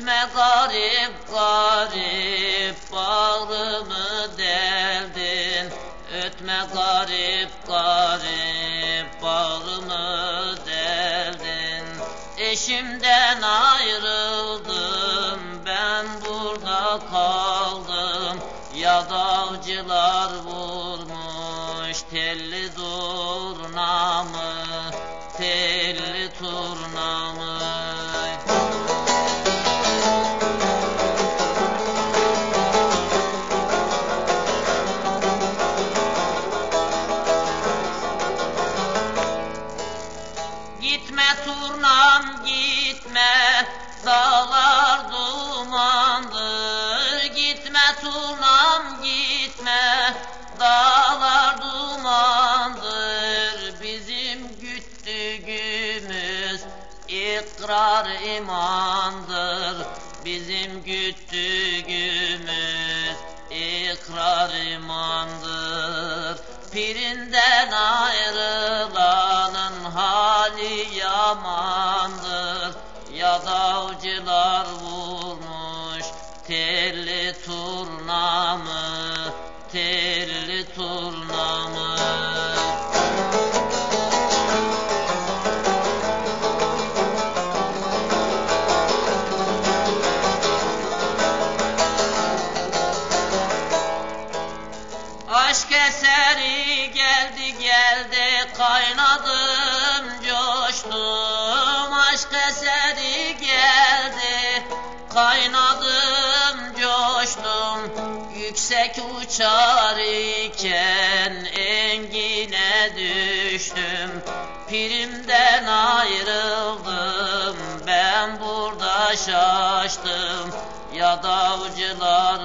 Ötme garip garip bağrımı deldin. Ötme garip garip bağrımı deldin. Eşimden ayrıldım ben burada kaldım. Ya davcılar vurmuş telli durnamı turnam gitme dağlar dumandır Gitme turnam gitme dağlar dumandır Bizim güttüğümüz ikrar imandır Bizim güttüğümüz ikrar imandır. Pirinden ayrılanın yamandır Ya davcılar vurmuş telli turnamı Telli turnamı. Aşk eseri geldi geldi kaynadım eseri geldi. Kaynadım coştum Yüksek uçar iken engine düştüm. Pirimden ayrıldım ben burada şaştım. Ya davcılar